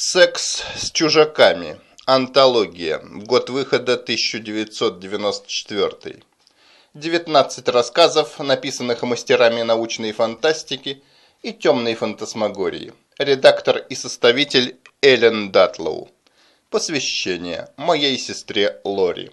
Секс с чужаками. Антология. Год выхода 1994. 19 рассказов, написанных мастерами научной фантастики и темной фантасмагории. Редактор и составитель Эллен Датлоу. Посвящение моей сестре Лори.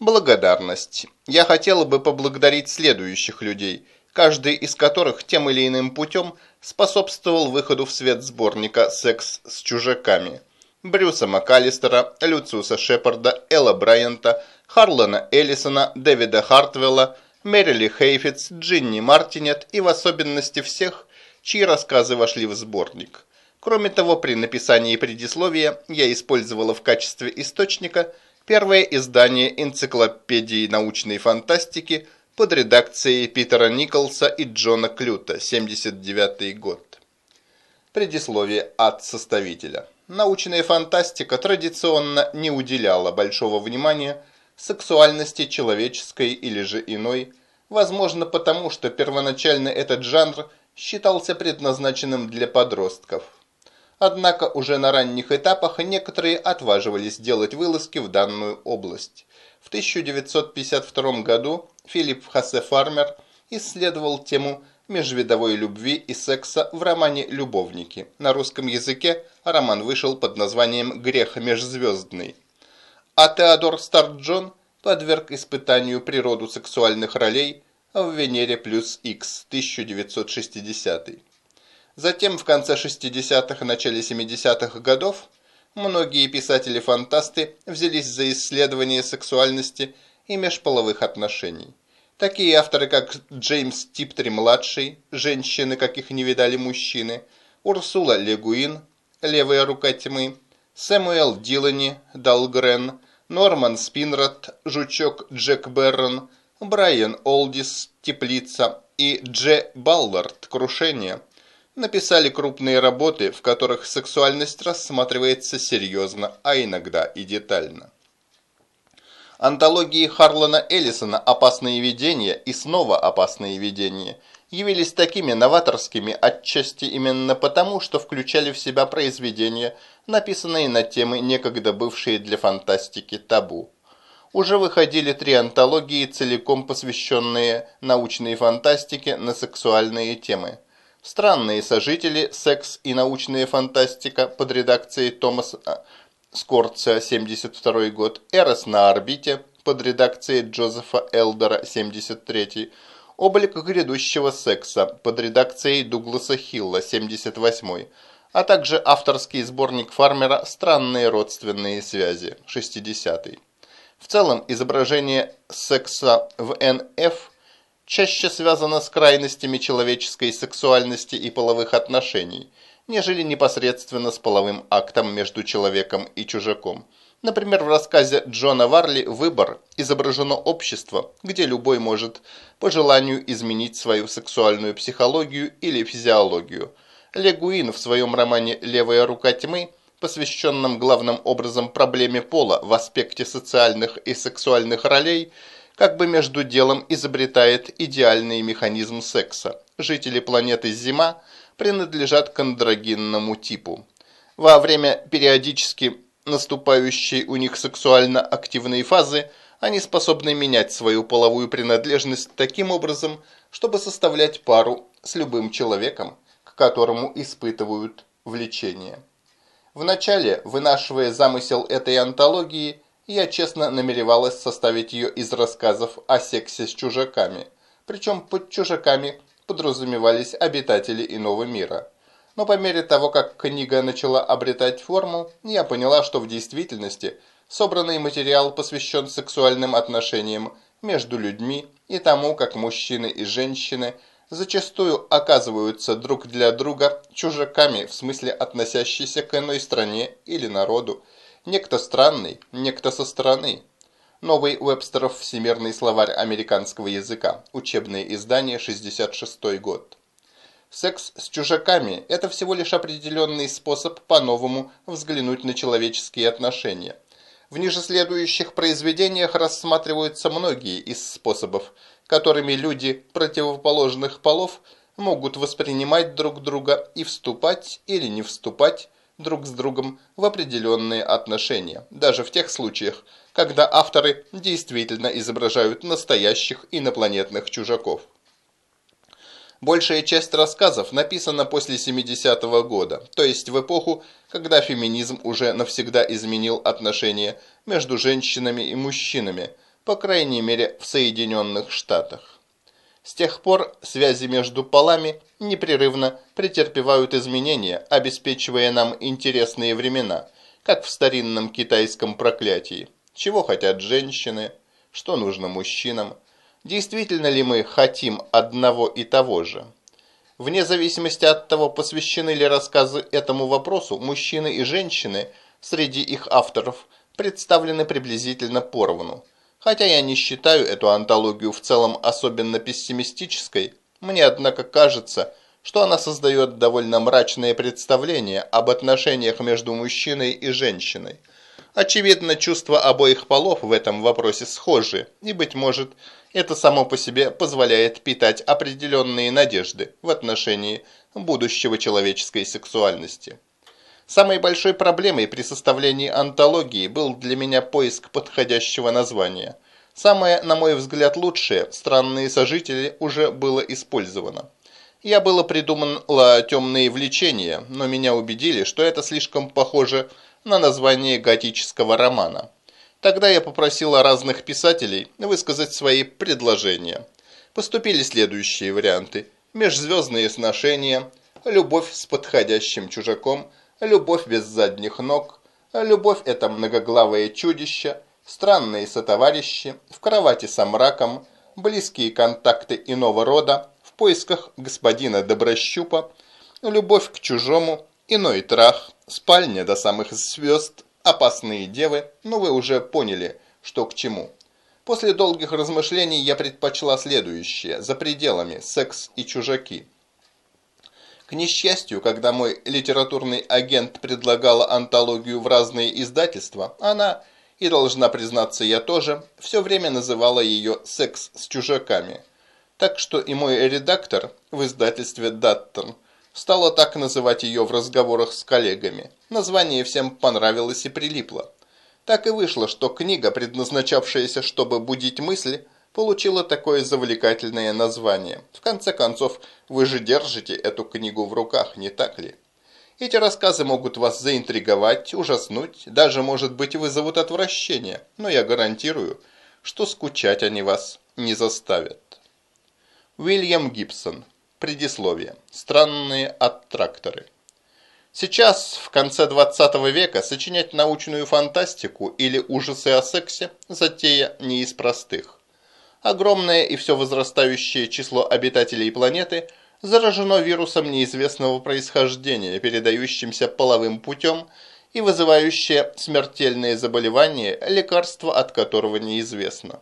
Благодарность. Я хотела бы поблагодарить следующих людей, каждый из которых тем или иным путем – способствовал выходу в свет сборника «Секс с чужаками». Брюса МакАлистера, Люциуса Шепарда, Элла Брайанта, Харлана Эллисона, Дэвида Хартвелла, Мэрили Хейфиц, Джинни Мартинет и в особенности всех, чьи рассказы вошли в сборник. Кроме того, при написании предисловия я использовала в качестве источника первое издание энциклопедии научной фантастики под редакцией Питера Николса и Джона Клюта, 79 год. Предисловие от составителя. Научная фантастика традиционно не уделяла большого внимания сексуальности человеческой или же иной, возможно потому, что первоначально этот жанр считался предназначенным для подростков. Однако уже на ранних этапах некоторые отваживались делать вылазки в данную область. В 1952 году Филипп Хасе Фармер исследовал тему межвидовой любви и секса в романе «Любовники». На русском языке роман вышел под названием «Грех межзвездный». А Теодор Старджон подверг испытанию природу сексуальных ролей в «Венере плюс X» 1960 Затем в конце 60-х и начале 70-х годов многие писатели-фантасты взялись за исследование сексуальности и межполовых отношений. Такие авторы, как Джеймс Типтри-младший, «Женщины, каких не видали мужчины», Урсула Легуин, «Левая рука тьмы», Сэмуэл Дилани, Далгрен, Норман Спинрад, Жучок Джек Беррон, Брайан Олдис, Теплица и Дже Баллард, Крушение – написали крупные работы, в которых сексуальность рассматривается серьезно, а иногда и детально. Антологии Харлана Эллисона «Опасные видения» и «Снова опасные видения» явились такими новаторскими отчасти именно потому, что включали в себя произведения, написанные на темы, некогда бывшие для фантастики табу. Уже выходили три антологии, целиком посвященные научной фантастике на сексуальные темы – Странные сожители, секс и научная фантастика под редакцией Томаса Скорца, 72 год, Эрос на орбите под редакцией Джозефа Элдера, 73 Облик грядущего секса под редакцией Дугласа Хилла, 78 а также авторский сборник Фармера «Странные родственные связи», 60 -й. В целом, изображение секса в НФ – чаще связано с крайностями человеческой сексуальности и половых отношений, нежели непосредственно с половым актом между человеком и чужаком. Например, в рассказе Джона Варли «Выбор» изображено общество, где любой может по желанию изменить свою сексуальную психологию или физиологию. Легуин в своем романе «Левая рука тьмы» посвященном главным образом проблеме пола в аспекте социальных и сексуальных ролей – как бы между делом изобретает идеальный механизм секса. Жители планеты Зима принадлежат к андрогинному типу. Во время периодически наступающей у них сексуально активной фазы они способны менять свою половую принадлежность таким образом, чтобы составлять пару с любым человеком, к которому испытывают влечение. Вначале, вынашивая замысел этой антологии, я честно намеревалась составить ее из рассказов о сексе с чужаками. Причем под чужаками подразумевались обитатели иного мира. Но по мере того, как книга начала обретать форму, я поняла, что в действительности собранный материал посвящен сексуальным отношениям между людьми и тому, как мужчины и женщины зачастую оказываются друг для друга чужаками в смысле относящиеся к иной стране или народу, Некто странный, некто со стороны. Новый Уэбстеров Всемирный словарь американского языка. Учебное издание, 66 год. Секс с чужаками – это всего лишь определенный способ по-новому взглянуть на человеческие отношения. В ниже следующих произведениях рассматриваются многие из способов, которыми люди противоположных полов могут воспринимать друг друга и вступать или не вступать друг с другом в определенные отношения, даже в тех случаях, когда авторы действительно изображают настоящих инопланетных чужаков. Большая часть рассказов написана после 70-го года, то есть в эпоху, когда феминизм уже навсегда изменил отношения между женщинами и мужчинами, по крайней мере в Соединенных Штатах. С тех пор связи между полами непрерывно претерпевают изменения, обеспечивая нам интересные времена, как в старинном китайском проклятии. Чего хотят женщины, что нужно мужчинам, Действительно ли мы хотим одного и того же? Вне зависимости от того, посвящены ли рассказы этому вопросу, мужчины и женщины среди их авторов представлены приблизительно поровну. Хотя я не считаю эту антологию в целом особенно пессимистической, мне однако кажется, что она создает довольно мрачное представление об отношениях между мужчиной и женщиной – Очевидно, чувства обоих полов в этом вопросе схожи, и, быть может, это само по себе позволяет питать определенные надежды в отношении будущего человеческой сексуальности. Самой большой проблемой при составлении антологии был для меня поиск подходящего названия. Самое, на мой взгляд, лучшее «Странные сожители» уже было использовано. Я было придумала «Темные влечения», но меня убедили, что это слишком похоже на название готического романа. Тогда я попросила разных писателей высказать свои предложения. Поступили следующие варианты. Межзвездные сношения, любовь с подходящим чужаком, любовь без задних ног, любовь – это многоглавое чудище, странные сотоварищи, в кровати со мраком, близкие контакты иного рода, в поисках господина Доброщупа, любовь к чужому, иной трах, Спальня до самых звезд, опасные девы, но вы уже поняли, что к чему. После долгих размышлений я предпочла следующее, за пределами, секс и чужаки. К несчастью, когда мой литературный агент предлагала антологию в разные издательства, она, и должна признаться я тоже, все время называла ее «секс с чужаками». Так что и мой редактор в издательстве «Даттон» стала так называть ее в разговорах с коллегами. Название всем понравилось и прилипло. Так и вышло, что книга, предназначавшаяся, чтобы будить мысли, получила такое завлекательное название. В конце концов, вы же держите эту книгу в руках, не так ли? Эти рассказы могут вас заинтриговать, ужаснуть, даже, может быть, вызовут отвращение, но я гарантирую, что скучать они вас не заставят. Уильям Гибсон Предисловие. Странные аттракторы. Сейчас, в конце 20 века, сочинять научную фантастику или ужасы о сексе – затея не из простых. Огромное и все возрастающее число обитателей планеты заражено вирусом неизвестного происхождения, передающимся половым путем и вызывающее смертельные заболевания, лекарство от которого неизвестно.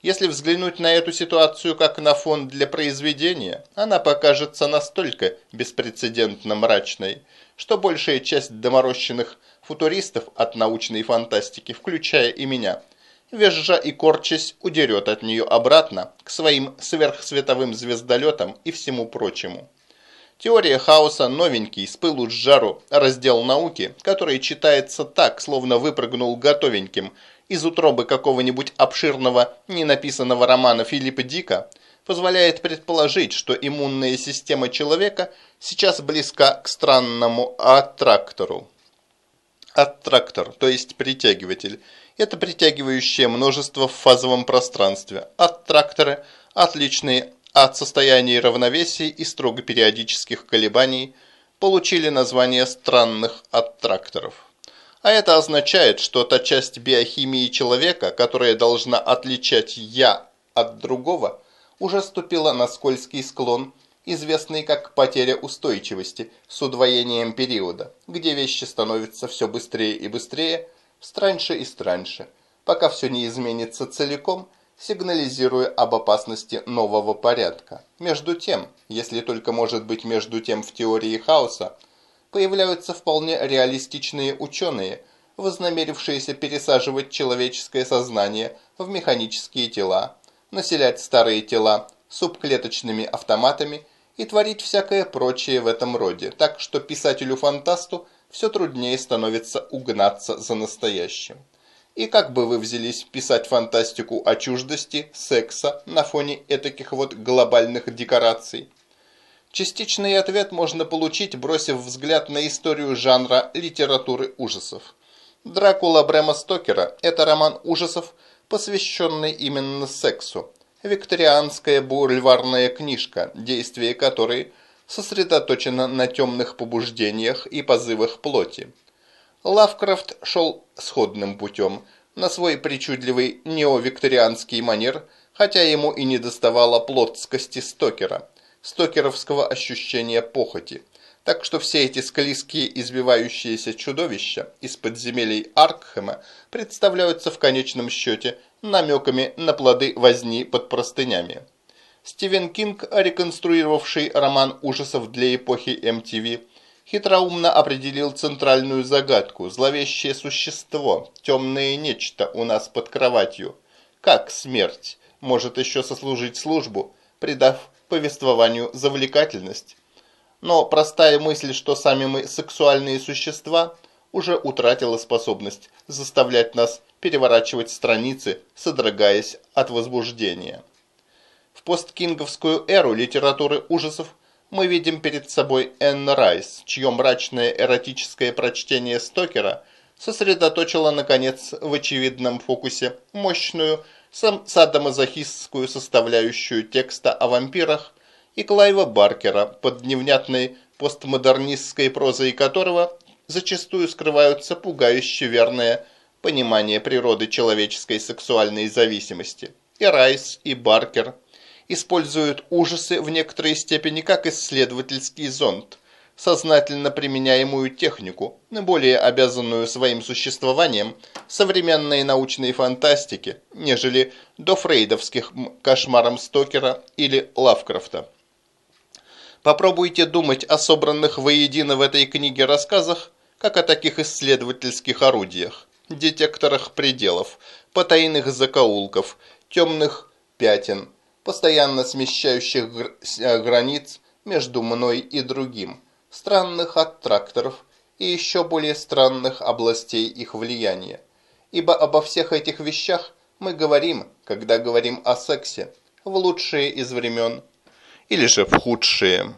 Если взглянуть на эту ситуацию как на фон для произведения, она покажется настолько беспрецедентно мрачной, что большая часть доморощенных футуристов от научной фантастики, включая и меня, визжа и корчась, удерет от нее обратно к своим сверхсветовым звездолетам и всему прочему. Теория хаоса новенький, с пылу с жару, раздел науки, который читается так, словно выпрыгнул готовеньким – из утробы какого-нибудь обширного ненаписанного романа Филиппа Дика позволяет предположить, что иммунная система человека сейчас близка к странному аттрактору. Аттрактор, то есть притягиватель, это притягивающее множество в фазовом пространстве. Аттракторы, отличные от состояния равновесия и строго периодических колебаний, получили название странных аттракторов. А это означает, что та часть биохимии человека, которая должна отличать «я» от другого, уже ступила на скользкий склон, известный как потеря устойчивости с удвоением периода, где вещи становятся все быстрее и быстрее, страньше и страньше, пока все не изменится целиком, сигнализируя об опасности нового порядка. Между тем, если только может быть между тем в теории хаоса, появляются вполне реалистичные ученые, вознамерившиеся пересаживать человеческое сознание в механические тела, населять старые тела субклеточными автоматами и творить всякое прочее в этом роде, так что писателю-фантасту все труднее становится угнаться за настоящим. И как бы вы взялись писать фантастику о чуждости, секса на фоне этаких вот глобальных декораций? Частичный ответ можно получить, бросив взгляд на историю жанра литературы ужасов. «Дракула Брэма Стокера» – это роман ужасов, посвященный именно сексу. Викторианская бульварная книжка, действие которой сосредоточено на темных побуждениях и позывах плоти. Лавкрафт шел сходным путем, на свой причудливый неовикторианский манер, хотя ему и не доставало плотскости Стокера, стокеровского ощущения похоти. Так что все эти склизкие избивающиеся чудовища из подземелий Аркхема представляются в конечном счете намеками на плоды возни под простынями. Стивен Кинг, реконструировавший роман ужасов для эпохи MTV, хитроумно определил центральную загадку – зловещее существо, темное нечто у нас под кроватью. Как смерть может еще сослужить службу, придав повествованию завлекательность? Но простая мысль, что сами мы сексуальные существа, уже утратила способность заставлять нас переворачивать страницы, содрогаясь от возбуждения. В посткинговскую эру литературы ужасов – мы видим перед собой Энн Райс, чье мрачное эротическое прочтение Стокера сосредоточило, наконец, в очевидном фокусе мощную садомазохистскую составляющую текста о вампирах и Клайва Баркера, под невнятной постмодернистской прозой которого зачастую скрываются пугающе верное понимание природы человеческой сексуальной зависимости. И Райс, и Баркер используют ужасы в некоторой степени как исследовательский зонд, сознательно применяемую технику, более обязанную своим существованием современной научной фантастики, нежели до фрейдовских кошмарам Стокера или Лавкрафта. Попробуйте думать о собранных воедино в этой книге рассказах, как о таких исследовательских орудиях, детекторах пределов, потайных закоулков, темных пятен, постоянно смещающих э, границ между мной и другим, странных аттракторов и еще более странных областей их влияния. Ибо обо всех этих вещах мы говорим, когда говорим о сексе, в лучшие из времен или же в худшие.